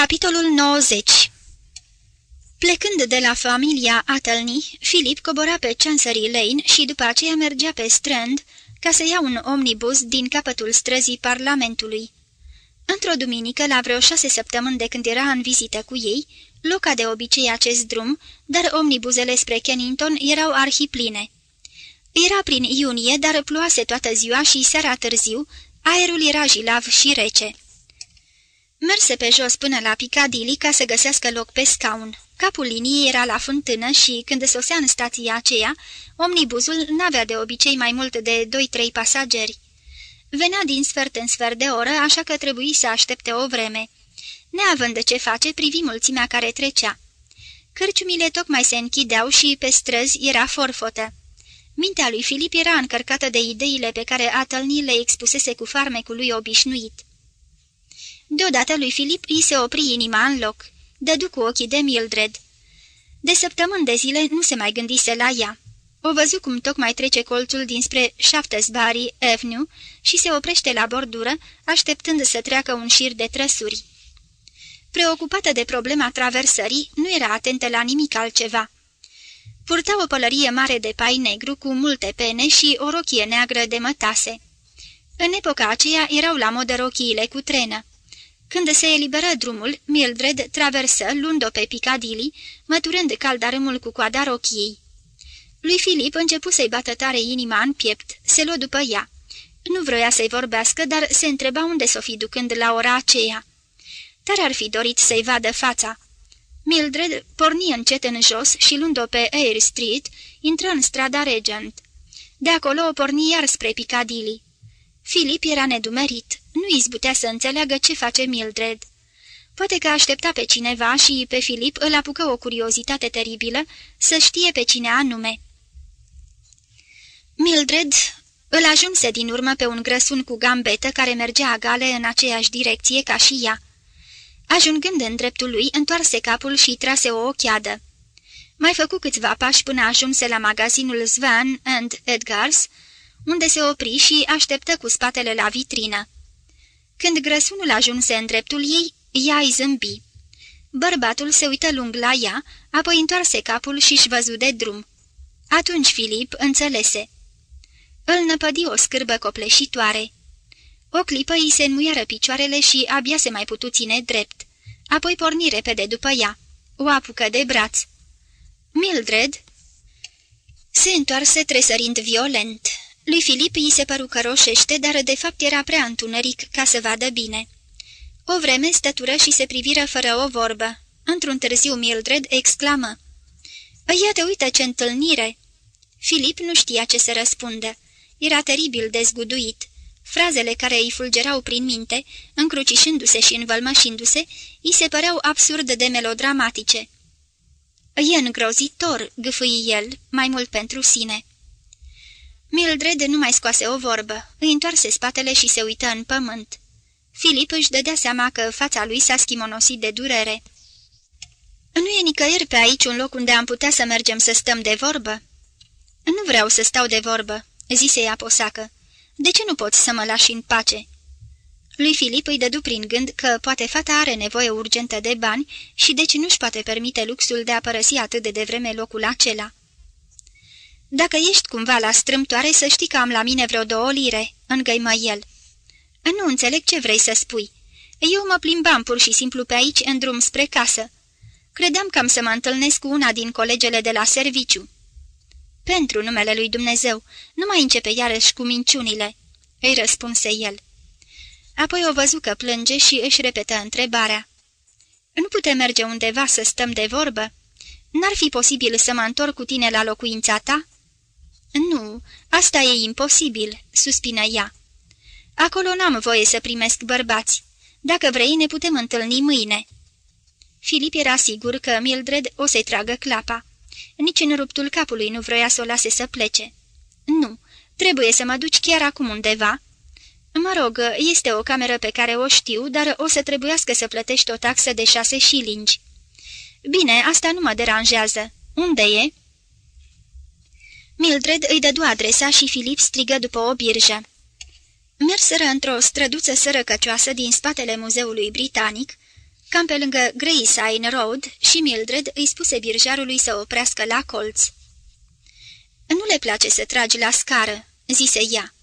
Capitolul 90 Plecând de la familia Athelny, Philip cobora pe Chancery Lane și după aceea mergea pe Strand ca să ia un omnibus din capătul străzii Parlamentului. Într-o duminică, la vreo șase săptămâni de când era în vizită cu ei, loca de obicei acest drum, dar omnibuzele spre Kennington erau arhipline. Era prin iunie, dar ploase toată ziua și seara târziu, aerul era jilav și rece. Merse pe jos până la Piccadilly ca să găsească loc pe scaun. Capul liniei era la fântână și, când sosea în stația aceea, omnibuzul n-avea de obicei mai mult de doi-trei pasageri. Venea din sfert în sfert de oră, așa că trebuie să aștepte o vreme. Neavând de ce face, privi mulțimea care trecea. Cărciumile tocmai se închideau și pe străzi era forfotă. Mintea lui Filip era încărcată de ideile pe care Atălni le expusese cu farmecul lui obișnuit. Deodată lui Filip îi se opri inima în loc. Dădu cu ochii de Mildred. De săptămâni de zile nu se mai gândise la ea. O văzu cum tocmai trece colțul dinspre Shaftesbury Avenue și se oprește la bordură, așteptând să treacă un șir de trăsuri. Preocupată de problema traversării, nu era atentă la nimic altceva. Purta o pălărie mare de pai negru cu multe pene și o rochie neagră de mătase. În epoca aceea erau la modă rochiile cu trenă. Când se eliberă drumul, Mildred traversă, luând-o pe Piccadilly, măturând caldarâmul cu coada rochiei. Lui Filip începu să-i bată tare inima în piept, se luă după ea. Nu vroia să-i vorbească, dar se întreba unde s-o fi ducând la ora aceea. Dar ar fi dorit să-i vadă fața. Mildred porni încet în jos și luând-o pe Air Street, intră în strada Regent. De acolo o porni iar spre Piccadilly. Filip era nedumerit, nu izbutea să înțeleagă ce face Mildred. Poate că aștepta pe cineva și pe Filip îl apucă o curiozitate teribilă să știe pe cine anume. Mildred îl ajunse din urmă pe un grăsun cu gambetă care mergea agale în aceeași direcție ca și ea. Ajungând în dreptul lui, întoarse capul și trase o ochiadă. Mai făcu câțiva pași până ajunse la magazinul Svan and Edgars, unde se opri și așteptă cu spatele la vitrină. Când grăsunul ajunse în dreptul ei, ea îi zâmbi. Bărbatul se uită lung la ea, apoi întoarse capul și-și văzu de drum. Atunci Filip înțelese. Îl năpădi o scârbă copleșitoare. O clipă îi se înmuiară picioarele și abia se mai putu ține drept. Apoi porni repede după ea. O apucă de braț. Mildred se întoarse tresărind violent. Lui Filip îi se păru că roșește, dar de fapt era prea întuneric ca să vadă bine. O vreme stătură și se priviră fără o vorbă. Într-un târziu Mildred exclamă. Iată, uite ce întâlnire!" Filip nu știa ce să răspundă. Era teribil dezguduit. Frazele care îi fulgerau prin minte, încrucișându-se și învălmășindu-se, îi se păreau absurd de melodramatice. E îngrozitor," gâfâi el, mai mult pentru sine. Mildred nu mai scoase o vorbă, îi întoarse spatele și se uită în pământ. Filip își dădea seama că fața lui s-a schimonosit de durere. Nu e nicăieri pe aici un loc unde am putea să mergem să stăm de vorbă?" Nu vreau să stau de vorbă," zise ea posacă. De ce nu poți să mă lași în pace?" Lui Filip îi dădu prin gând că poate fata are nevoie urgentă de bani și deci nu-și poate permite luxul de a părăsi atât de devreme locul acela. Dacă ești cumva la strâmtoare, să știi că am la mine vreo două lire," îngăimă el. Nu înțeleg ce vrei să spui. Eu mă plimbam pur și simplu pe aici în drum spre casă. Credeam că am să mă întâlnesc cu una din colegele de la serviciu." Pentru numele lui Dumnezeu, nu mai începe iarăși cu minciunile," îi răspunse el. Apoi o văzu că plânge și își repetă întrebarea. Nu putem merge undeva să stăm de vorbă? N-ar fi posibil să mă întorc cu tine la locuința ta?" Nu, asta e imposibil," suspină ea. Acolo n-am voie să primesc bărbați. Dacă vrei, ne putem întâlni mâine." Filip era sigur că Mildred o să-i tragă clapa. Nici în ruptul capului nu vroia să o lase să plece. Nu, trebuie să mă duci chiar acum undeva." Mă rog, este o cameră pe care o știu, dar o să trebuiască să plătești o taxă de șase șilingi." Bine, asta nu mă deranjează. Unde e?" Mildred îi dădu adresa și Filip strigă după o birjă. Merseră într-o străduță sărăcăcioasă din spatele muzeului britanic, cam pe lângă Greyside Road, și Mildred îi spuse birjarului să oprească la colț. Nu le place să tragi la scară," zise ea.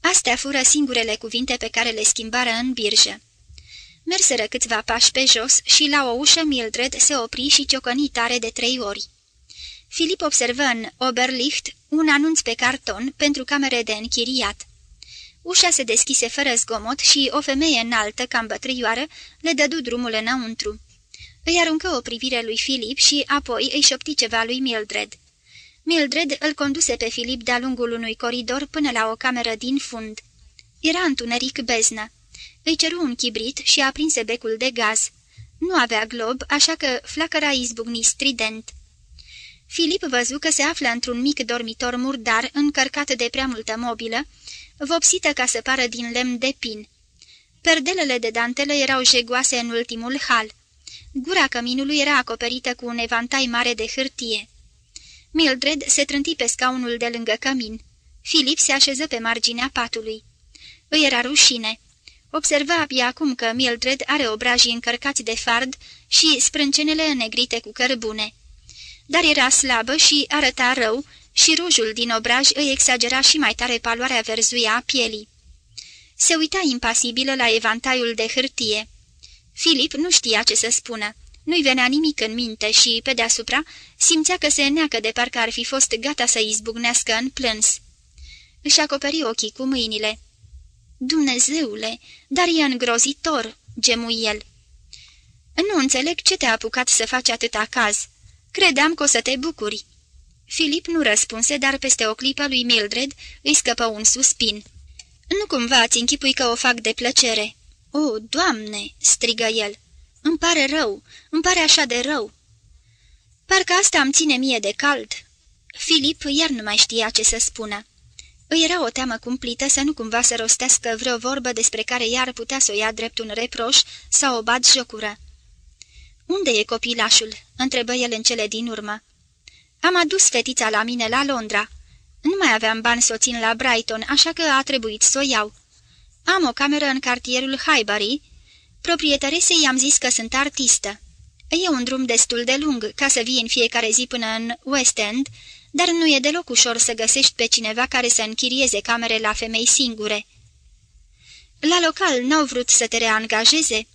Astea fură singurele cuvinte pe care le schimbară în birjă. Merseră câțiva pași pe jos și la o ușă Mildred se opri și ciocăni tare de trei ori. Filip observă în Oberlicht un anunț pe carton pentru camere de închiriat. Ușa se deschise fără zgomot și o femeie înaltă, cam bătrâioară, le dădu drumul înăuntru. Îi aruncă o privire lui Filip și apoi îi șopti ceva lui Mildred. Mildred îl conduse pe Filip de-a lungul unui coridor până la o cameră din fund. Era întuneric beznă. Îi ceru un chibrit și aprinse becul de gaz. Nu avea glob, așa că flacăra izbucni strident. Filip văzu că se află într-un mic dormitor murdar încărcat de prea multă mobilă, vopsită ca să pară din lemn de pin. Perdelele de dantelă erau jegoase în ultimul hal. Gura căminului era acoperită cu un evantai mare de hârtie. Mildred se trânti pe scaunul de lângă cămin. Filip se așeză pe marginea patului. Îi era rușine. Observa abia acum că Mildred are obrajii încărcați de fard și sprâncenele înnegrite cu cărbune. Dar era slabă și arăta rău și rujul din obraj îi exagera și mai tare paloarea verzuia a pielii. Se uita impasibilă la evantaiul de hârtie. Filip nu știa ce să spună. Nu-i venea nimic în minte și, pe deasupra, simțea că se neacă de parcă ar fi fost gata să izbucnească în plâns. Își acoperi ochii cu mâinile. Dumnezeule, dar e îngrozitor!" gemu el. Nu înțeleg ce te-a apucat să faci atâta caz. Credeam că o să te bucuri." Filip nu răspunse, dar peste o clipă lui Mildred îi scăpă un suspin. Nu cumva ți închipui că o fac de plăcere." O, Doamne!" strigă el. Îmi pare rău, îmi pare așa de rău." Parcă asta îmi ține mie de cald." Filip iar nu mai știa ce să spună. Îi era o teamă cumplită să nu cumva să rostească vreo vorbă despre care iar putea să o ia drept un reproș sau o bat jocură. Unde e copilașul?" întrebă el în cele din urmă. Am adus fetița la mine la Londra. Nu mai aveam bani să o țin la Brighton, așa că a trebuit să o iau. Am o cameră în cartierul Highbury. Proprietaresei i-am zis că sunt artistă. E un drum destul de lung ca să vii în fiecare zi până în West End, dar nu e deloc ușor să găsești pe cineva care să închirieze camere la femei singure. La local n-au vrut să te reangajeze?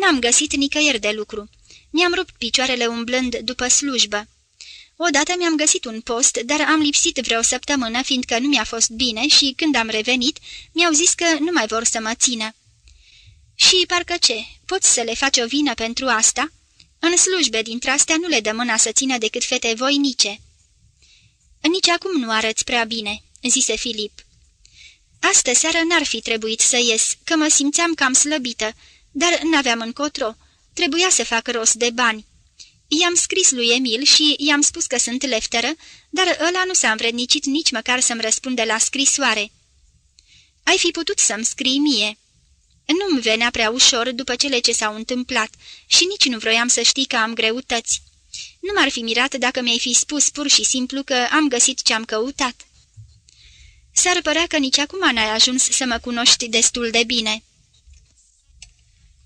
N-am găsit nicăieri de lucru. Mi-am rupt picioarele umblând după slujbă. Odată mi-am găsit un post, dar am lipsit vreo săptămână, fiindcă nu mi-a fost bine și, când am revenit, mi-au zis că nu mai vor să mă țină. Și parcă ce, poți să le faci o vină pentru asta? În slujbe dintre astea nu le dă mâna să țină decât fete voinice." Nici acum nu arăți prea bine," zise Filip. Astă seară n-ar fi trebuit să ies, că mă simțeam cam slăbită, dar n-aveam încotro. Trebuia să fac rost de bani. I-am scris lui Emil și i-am spus că sunt lefteră, dar ăla nu s-a învrednicit nici măcar să-mi răspunde la scrisoare. Ai fi putut să-mi scrii mie." Nu-mi venea prea ușor după cele ce s-au întâmplat și nici nu vroiam să știi că am greutăți. Nu m-ar fi mirat dacă mi-ai fi spus pur și simplu că am găsit ce-am căutat." S-ar părea că nici acum n-ai ajuns să mă cunoști destul de bine."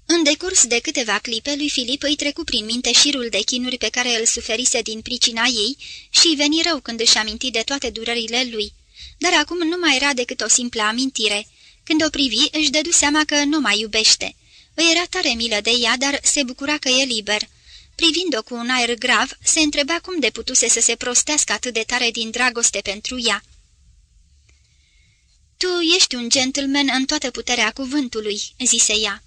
În decurs de câteva clipe, lui Filip îi trecu prin minte șirul de chinuri pe care îl suferise din pricina ei și veni rău când își aminti de toate durările lui. Dar acum nu mai era decât o simplă amintire. Când o privi, își dădu seama că nu mai iubește. Îi era tare milă de ea, dar se bucura că e liber. Privind-o cu un aer grav, se întreba cum de putuse să se prostească atât de tare din dragoste pentru ea. Tu ești un gentleman în toată puterea cuvântului," zise ea.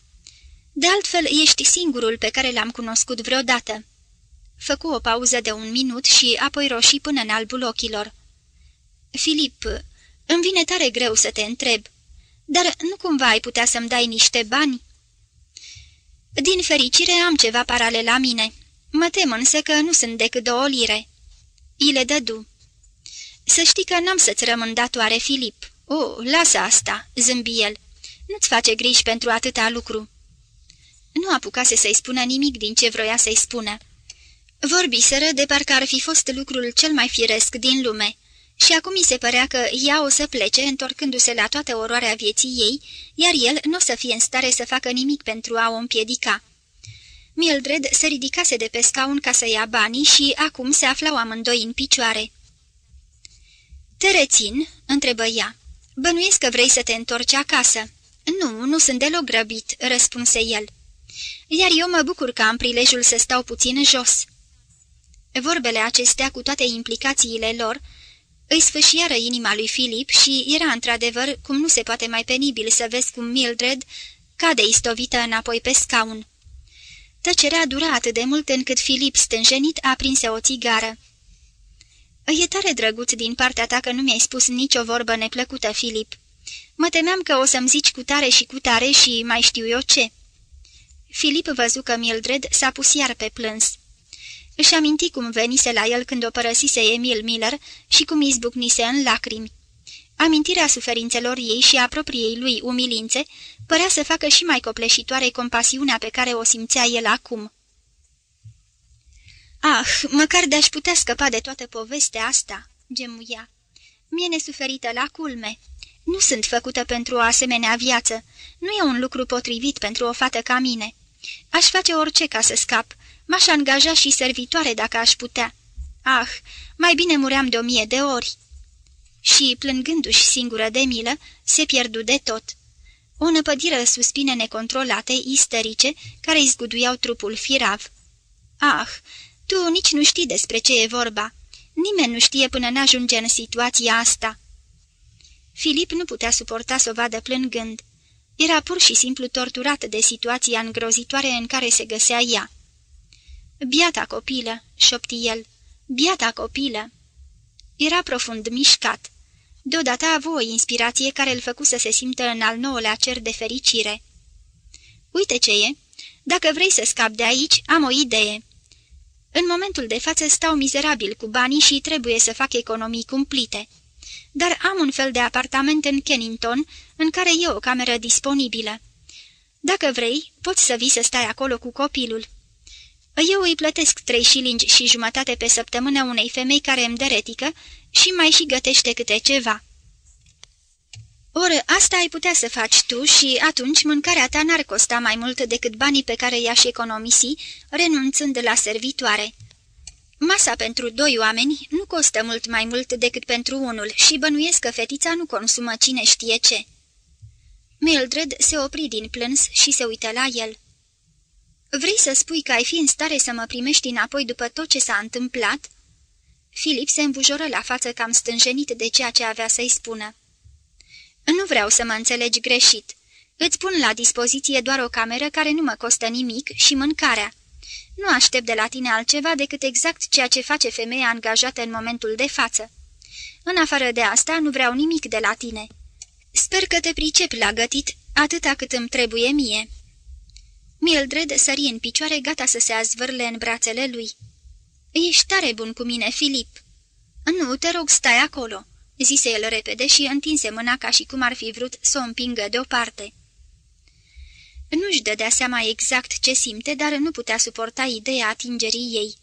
De altfel, ești singurul pe care l-am cunoscut vreodată." Făcu o pauză de un minut și apoi roșii până în albul ochilor. Filip, îmi vine tare greu să te întreb, dar nu cumva ai putea să-mi dai niște bani?" Din fericire am ceva paralel la mine. Mă tem însă că nu sunt decât două lire." I le dădu. Să știi că n-am să-ți rămân datoare, Filip." O, oh, lasă asta," zâmbi el. Nu-ți face griji pentru atâta lucru." Nu apucase să-i spună nimic din ce vroia să-i spună. Vorbiseră de parcă ar fi fost lucrul cel mai firesc din lume și acum mi se părea că ea o să plece, întorcându-se la toată oroarea vieții ei, iar el nu o să fie în stare să facă nimic pentru a o împiedica. Mildred se ridicase de pe scaun ca să ia banii și acum se aflau amândoi în picioare. Te rețin?" întrebă ea. Bănuiesc că vrei să te întorci acasă." Nu, nu sunt deloc grăbit," răspunse el. Iar eu mă bucur că am prilejul să stau puțin jos." Vorbele acestea, cu toate implicațiile lor, îi sfâșiară inima lui Filip și era într-adevăr cum nu se poate mai penibil să vezi cum Mildred cade istovită înapoi pe scaun. Tăcerea dura atât de mult încât Filip, stânjenit, aprinse o țigară. E tare drăguț din partea ta că nu mi-ai spus nicio vorbă neplăcută, Filip. Mă temeam că o să-mi zici cu tare și cu tare și mai știu eu ce." Filip văzu că Mildred s-a pus iar pe plâns. Își aminti cum venise la el când o părăsise Emil Miller și cum izbucnise în lacrimi. Amintirea suferințelor ei și a propriei lui umilințe părea să facă și mai copleșitoare compasiunea pe care o simțea el acum. Ah, măcar de-aș putea scăpa de toată povestea asta," gemuia. Mie nesuferită la culme. Nu sunt făcută pentru o asemenea viață. Nu e un lucru potrivit pentru o fată ca mine. Aș face orice ca să scap. M-aș angaja și servitoare dacă aș putea. Ah, mai bine muream de o mie de ori." Și, plângându-și singură de milă, se pierdu de tot. O năpădiră suspine necontrolate, isterice, care îi zguduiau trupul firav. Ah, tu nici nu știi despre ce e vorba. Nimeni nu știe până n-ajunge în situația asta." Filip nu putea suporta să o vadă plângând. Era pur și simplu torturat de situația îngrozitoare în care se găsea ea. Biata copilă," șopti el, biata copilă." Era profund mișcat. Deodată a avut o inspirație care îl făcu să se simtă în al nouălea cer de fericire. Uite ce e! Dacă vrei să scapi de aici, am o idee." În momentul de față stau mizerabil cu banii și trebuie să fac economii cumplite. Dar am un fel de apartament în Kennington, în care e o cameră disponibilă. Dacă vrei, poți să vii să stai acolo cu copilul. Eu îi plătesc trei șilingi și jumătate pe săptămână unei femei care îmi deretică și mai și gătește câte ceva. Ori asta ai putea să faci tu și atunci mâncarea ta n-ar costa mai mult decât banii pe care i-aș economisi, renunțând la servitoare. Masa pentru doi oameni nu costă mult mai mult decât pentru unul și bănuiesc că fetița nu consumă cine știe ce. Mildred se opri din plâns și se uită la el. Vrei să spui că ai fi în stare să mă primești înapoi după tot ce s-a întâmplat?" Filip se îmbujoră la față cam stânjenit de ceea ce avea să-i spună. Nu vreau să mă înțelegi greșit. Îți pun la dispoziție doar o cameră care nu mă costă nimic și mâncarea. Nu aștept de la tine altceva decât exact ceea ce face femeia angajată în momentul de față. În afară de asta, nu vreau nimic de la tine. Sper că te pricep la gătit atâta cât îmi trebuie mie." Mildred sări în picioare, gata să se azvârle în brațele lui. Ești tare bun cu mine, Filip." Nu, te rog, stai acolo," zise el repede și întinse mâna ca și cum ar fi vrut să o împingă deoparte. Nu-și dădea seama exact ce simte, dar nu putea suporta ideea atingerii ei.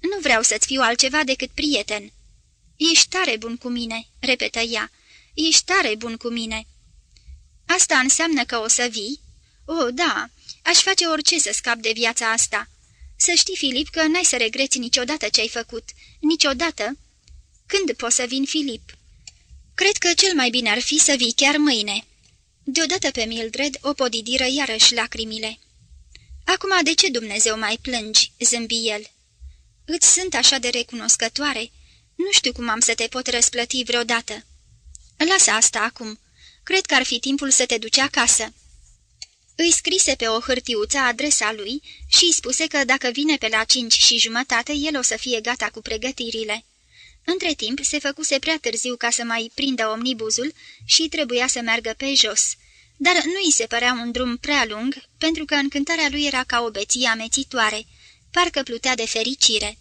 Nu vreau să-ți fiu altceva decât prieten." Ești tare bun cu mine," repetă ea. Ești tare bun cu mine." Asta înseamnă că o să vii?" O, da, aș face orice să scap de viața asta." Să știi, Filip, că n-ai să regreți niciodată ce ai făcut. Niciodată." Când poți să vin, Filip?" Cred că cel mai bine ar fi să vii chiar mâine." Deodată pe Mildred o podidiră iarăși lacrimile. Acum de ce Dumnezeu mai plângi?" zâmbi el. Îți sunt așa de recunoscătoare. Nu știu cum am să te pot răsplăti vreodată." Lasă asta acum. Cred că ar fi timpul să te duci acasă." Îi scrise pe o hârtiuță adresa lui și îi spuse că dacă vine pe la cinci și jumătate, el o să fie gata cu pregătirile. Între timp, se făcuse prea târziu ca să mai prindă omnibuzul și trebuia să meargă pe jos. Dar nu îi se părea un drum prea lung, pentru că încântarea lui era ca o beție amețitoare, parcă plutea de fericire.